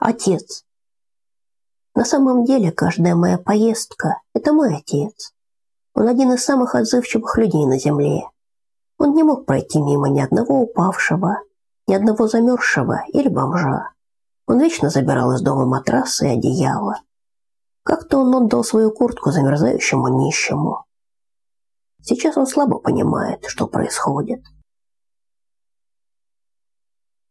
Отец. На самом деле, каждая моя поездка – это мой отец. Он один из самых отзывчивых людей на земле. Он не мог пройти мимо ни одного упавшего, ни одного замерзшего или бомжа. Он вечно забирал из дома матрасы и одеяло. Как-то он отдал свою куртку замерзающему нищему. Сейчас он слабо понимает, что происходит.